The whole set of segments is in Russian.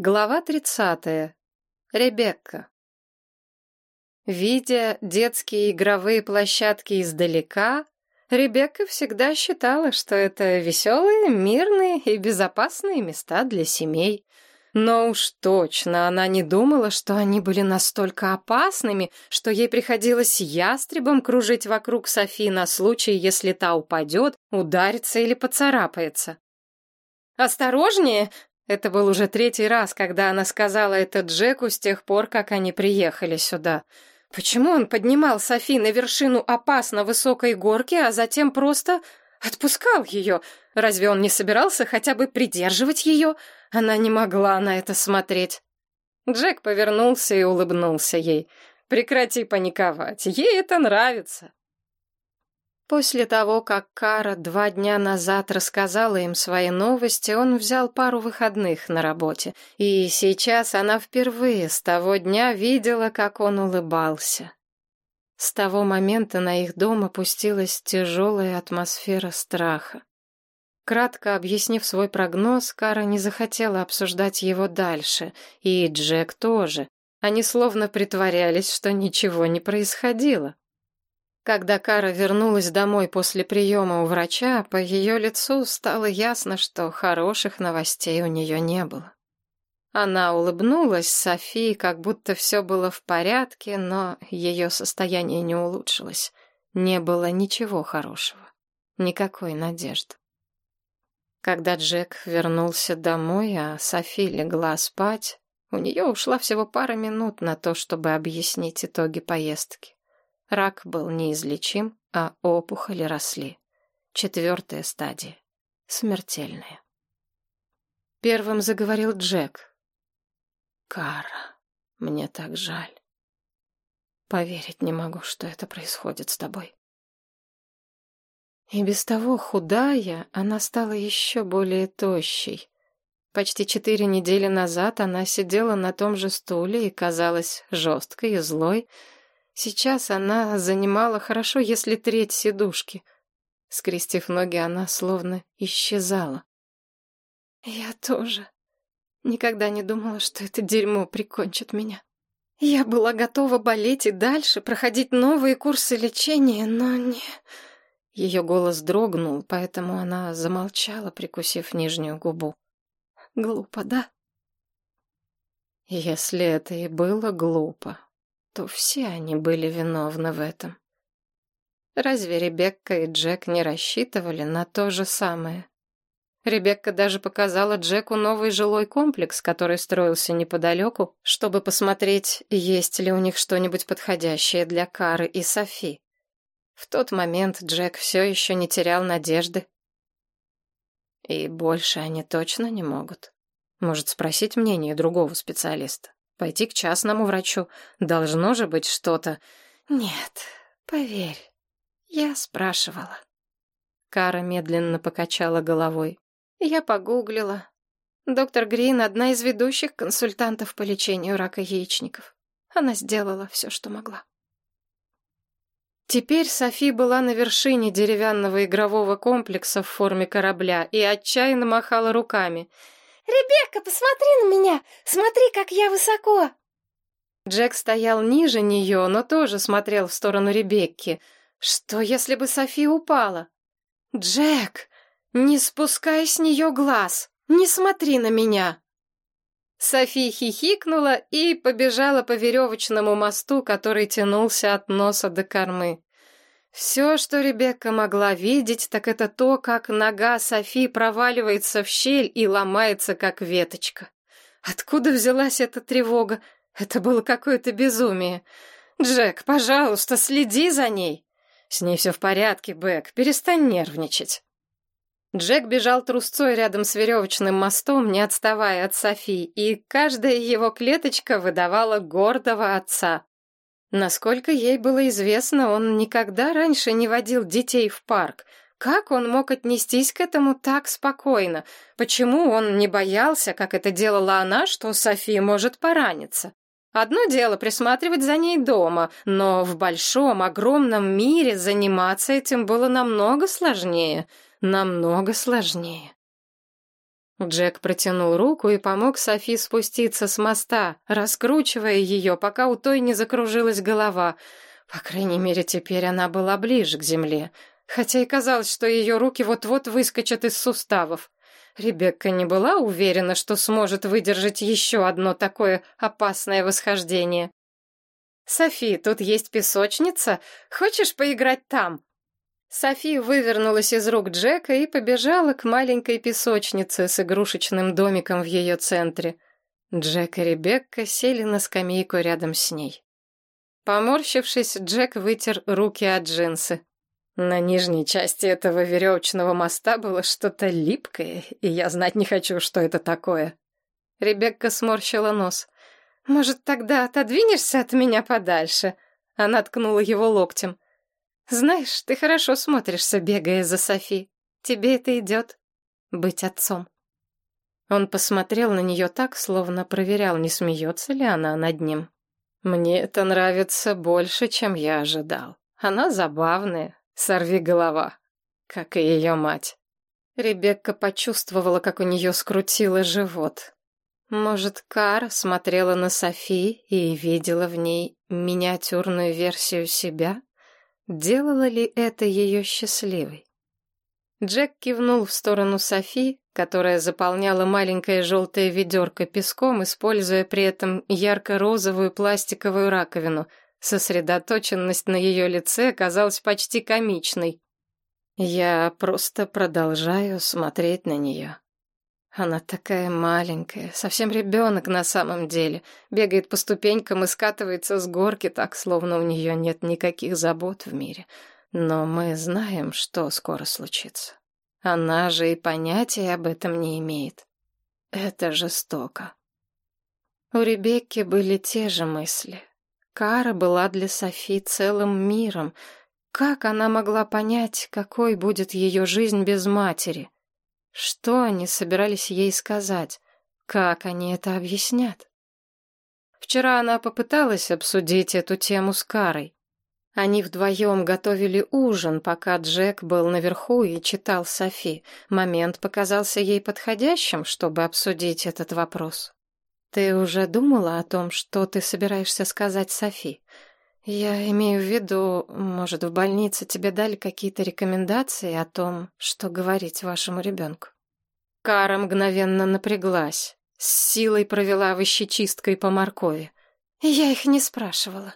Глава 30. Ребекка. Видя детские игровые площадки издалека, Ребекка всегда считала, что это веселые, мирные и безопасные места для семей. Но уж точно она не думала, что они были настолько опасными, что ей приходилось ястребом кружить вокруг Софи на случай, если та упадет, ударится или поцарапается. «Осторожнее!» Это был уже третий раз, когда она сказала это Джеку с тех пор, как они приехали сюда. Почему он поднимал Софи на вершину опасно высокой горки, а затем просто отпускал ее? Разве он не собирался хотя бы придерживать ее? Она не могла на это смотреть. Джек повернулся и улыбнулся ей. «Прекрати паниковать, ей это нравится». После того, как Кара два дня назад рассказала им свои новости, он взял пару выходных на работе, и сейчас она впервые с того дня видела, как он улыбался. С того момента на их дом опустилась тяжелая атмосфера страха. Кратко объяснив свой прогноз, Кара не захотела обсуждать его дальше, и Джек тоже. Они словно притворялись, что ничего не происходило. Когда Кара вернулась домой после приема у врача, по ее лицу стало ясно, что хороших новостей у нее не было. Она улыбнулась Софии, как будто все было в порядке, но ее состояние не улучшилось. Не было ничего хорошего, никакой надежды. Когда Джек вернулся домой, а Софи легла спать, у нее ушла всего пара минут на то, чтобы объяснить итоги поездки. Рак был неизлечим, а опухоли росли. Четвертая стадия. Смертельная. Первым заговорил Джек. «Кара, мне так жаль. Поверить не могу, что это происходит с тобой». И без того худая, она стала еще более тощей. Почти четыре недели назад она сидела на том же стуле и казалась жесткой и злой, Сейчас она занимала хорошо, если треть сидушки. Скрестив ноги, она словно исчезала. Я тоже никогда не думала, что это дерьмо прикончит меня. Я была готова болеть и дальше, проходить новые курсы лечения, но не... Ее голос дрогнул, поэтому она замолчала, прикусив нижнюю губу. Глупо, да? Если это и было глупо, то все они были виновны в этом. Разве Ребекка и Джек не рассчитывали на то же самое? Ребекка даже показала Джеку новый жилой комплекс, который строился неподалеку, чтобы посмотреть, есть ли у них что-нибудь подходящее для Кары и Софи. В тот момент Джек все еще не терял надежды. И больше они точно не могут. Может спросить мнение другого специалиста. Пойти к частному врачу. Должно же быть что-то. Нет, поверь, я спрашивала. Кара медленно покачала головой. Я погуглила. Доктор Грин — одна из ведущих консультантов по лечению рака яичников. Она сделала все, что могла. Теперь Софи была на вершине деревянного игрового комплекса в форме корабля и отчаянно махала руками — «Ребекка, посмотри на меня! Смотри, как я высоко!» Джек стоял ниже нее, но тоже смотрел в сторону Ребекки. Что, если бы Софи упала? «Джек, не спускай с нее глаз! Не смотри на меня!» Софи хихикнула и побежала по веревочному мосту, который тянулся от носа до кормы. Все, что Ребекка могла видеть, так это то, как нога Софи проваливается в щель и ломается, как веточка. Откуда взялась эта тревога? Это было какое-то безумие. «Джек, пожалуйста, следи за ней!» «С ней все в порядке, Бэк, перестань нервничать». Джек бежал трусцой рядом с веревочным мостом, не отставая от Софи, и каждая его клеточка выдавала гордого отца. Насколько ей было известно, он никогда раньше не водил детей в парк. Как он мог отнестись к этому так спокойно? Почему он не боялся, как это делала она, что София может пораниться? Одно дело присматривать за ней дома, но в большом, огромном мире заниматься этим было намного сложнее. Намного сложнее. Джек протянул руку и помог Софи спуститься с моста, раскручивая ее, пока у той не закружилась голова. По крайней мере, теперь она была ближе к земле, хотя и казалось, что ее руки вот-вот выскочат из суставов. Ребекка не была уверена, что сможет выдержать еще одно такое опасное восхождение. «Софи, тут есть песочница. Хочешь поиграть там?» Софи вывернулась из рук Джека и побежала к маленькой песочнице с игрушечным домиком в ее центре. Джек и Ребекка сели на скамейку рядом с ней. Поморщившись, Джек вытер руки от джинсы. На нижней части этого веревочного моста было что-то липкое, и я знать не хочу, что это такое. Ребекка сморщила нос. «Может, тогда отодвинешься от меня подальше?» Она ткнула его локтем. Знаешь, ты хорошо смотришься, бегая за Софи. Тебе это идет. Быть отцом. Он посмотрел на нее так, словно проверял, не смеется ли она над ним. Мне это нравится больше, чем я ожидал. Она забавная, сорви голова, как и ее мать. Ребекка почувствовала, как у нее скрутило живот. Может, Кар смотрела на Софи и видела в ней миниатюрную версию себя? Делало ли это ее счастливой? Джек кивнул в сторону Софи, которая заполняла маленькое желтое ведерко песком, используя при этом ярко-розовую пластиковую раковину. Сосредоточенность на ее лице казалась почти комичной. Я просто продолжаю смотреть на нее. Она такая маленькая, совсем ребенок на самом деле. Бегает по ступенькам и скатывается с горки так, словно у нее нет никаких забот в мире. Но мы знаем, что скоро случится. Она же и понятия об этом не имеет. Это жестоко. У Ребекки были те же мысли. Кара была для Софи целым миром. Как она могла понять, какой будет ее жизнь без матери? Что они собирались ей сказать? Как они это объяснят? Вчера она попыталась обсудить эту тему с Карой. Они вдвоем готовили ужин, пока Джек был наверху и читал Софи. Момент показался ей подходящим, чтобы обсудить этот вопрос. «Ты уже думала о том, что ты собираешься сказать Софи?» «Я имею в виду, может, в больнице тебе дали какие-то рекомендации о том, что говорить вашему ребенку?» Кара мгновенно напряглась, с силой провела вощечисткой по моркови. Я их не спрашивала.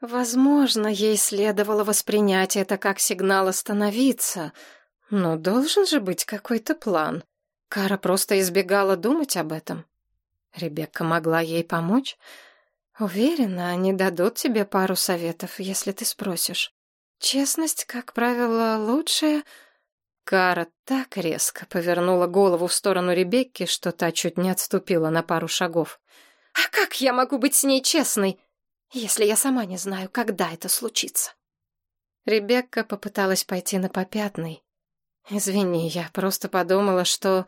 Возможно, ей следовало воспринять это как сигнал остановиться, но должен же быть какой-то план. Кара просто избегала думать об этом. Ребекка могла ей помочь. Уверена, они дадут тебе пару советов, если ты спросишь. Честность, как правило, лучшая. Кара так резко повернула голову в сторону Ребекки, что та чуть не отступила на пару шагов. «А как я могу быть с ней честной, если я сама не знаю, когда это случится?» Ребекка попыталась пойти на попятный. «Извини, я просто подумала, что...»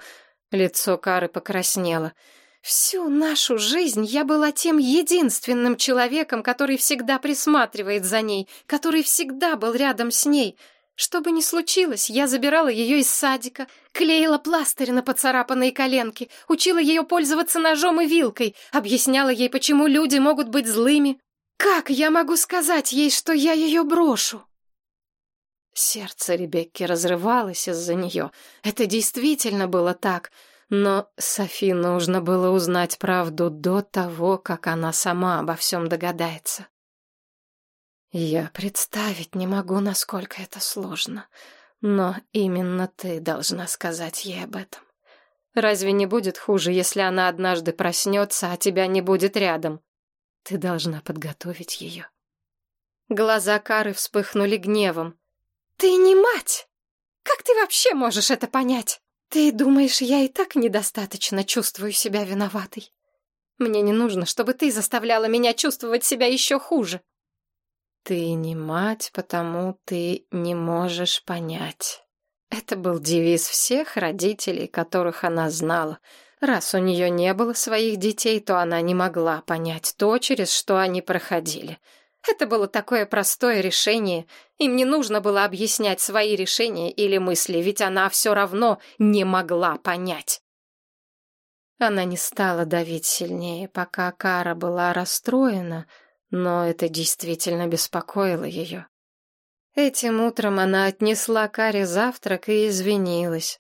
Лицо Кары покраснело. Всю нашу жизнь я была тем единственным человеком, который всегда присматривает за ней, который всегда был рядом с ней. Что бы ни случилось, я забирала ее из садика, клеила пластырь на поцарапанные коленки, учила ее пользоваться ножом и вилкой, объясняла ей, почему люди могут быть злыми. Как я могу сказать ей, что я ее брошу? Сердце Ребекки разрывалось из-за нее. Это действительно было так — но Софи нужно было узнать правду до того, как она сама обо всем догадается. Я представить не могу, насколько это сложно, но именно ты должна сказать ей об этом. Разве не будет хуже, если она однажды проснется, а тебя не будет рядом? Ты должна подготовить ее. Глаза Кары вспыхнули гневом. «Ты не мать! Как ты вообще можешь это понять?» «Ты думаешь, я и так недостаточно чувствую себя виноватой? Мне не нужно, чтобы ты заставляла меня чувствовать себя еще хуже». «Ты не мать, потому ты не можешь понять». Это был девиз всех родителей, которых она знала. Раз у нее не было своих детей, то она не могла понять то, через что они проходили — это было такое простое решение. Им не нужно было объяснять свои решения или мысли, ведь она все равно не могла понять. Она не стала давить сильнее, пока Кара была расстроена, но это действительно беспокоило ее. Этим утром она отнесла Каре завтрак и извинилась.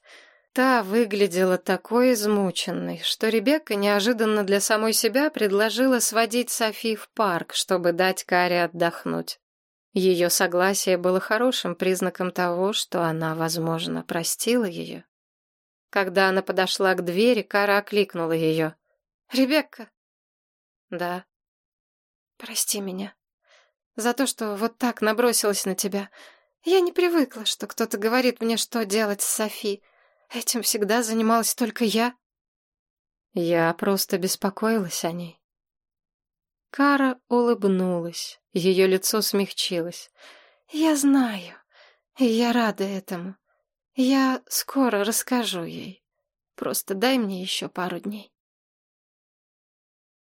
Та выглядела такой измученной, что Ребекка неожиданно для самой себя предложила сводить Софи в парк, чтобы дать Каре отдохнуть. Ее согласие было хорошим признаком того, что она, возможно, простила ее. Когда она подошла к двери, Кара окликнула ее. «Ребекка!» «Да». «Прости меня за то, что вот так набросилась на тебя. Я не привыкла, что кто-то говорит мне, что делать с Софи. Этим всегда занималась только я. Я просто беспокоилась о ней. Кара улыбнулась, ее лицо смягчилось. Я знаю, и я рада этому. Я скоро расскажу ей. Просто дай мне еще пару дней.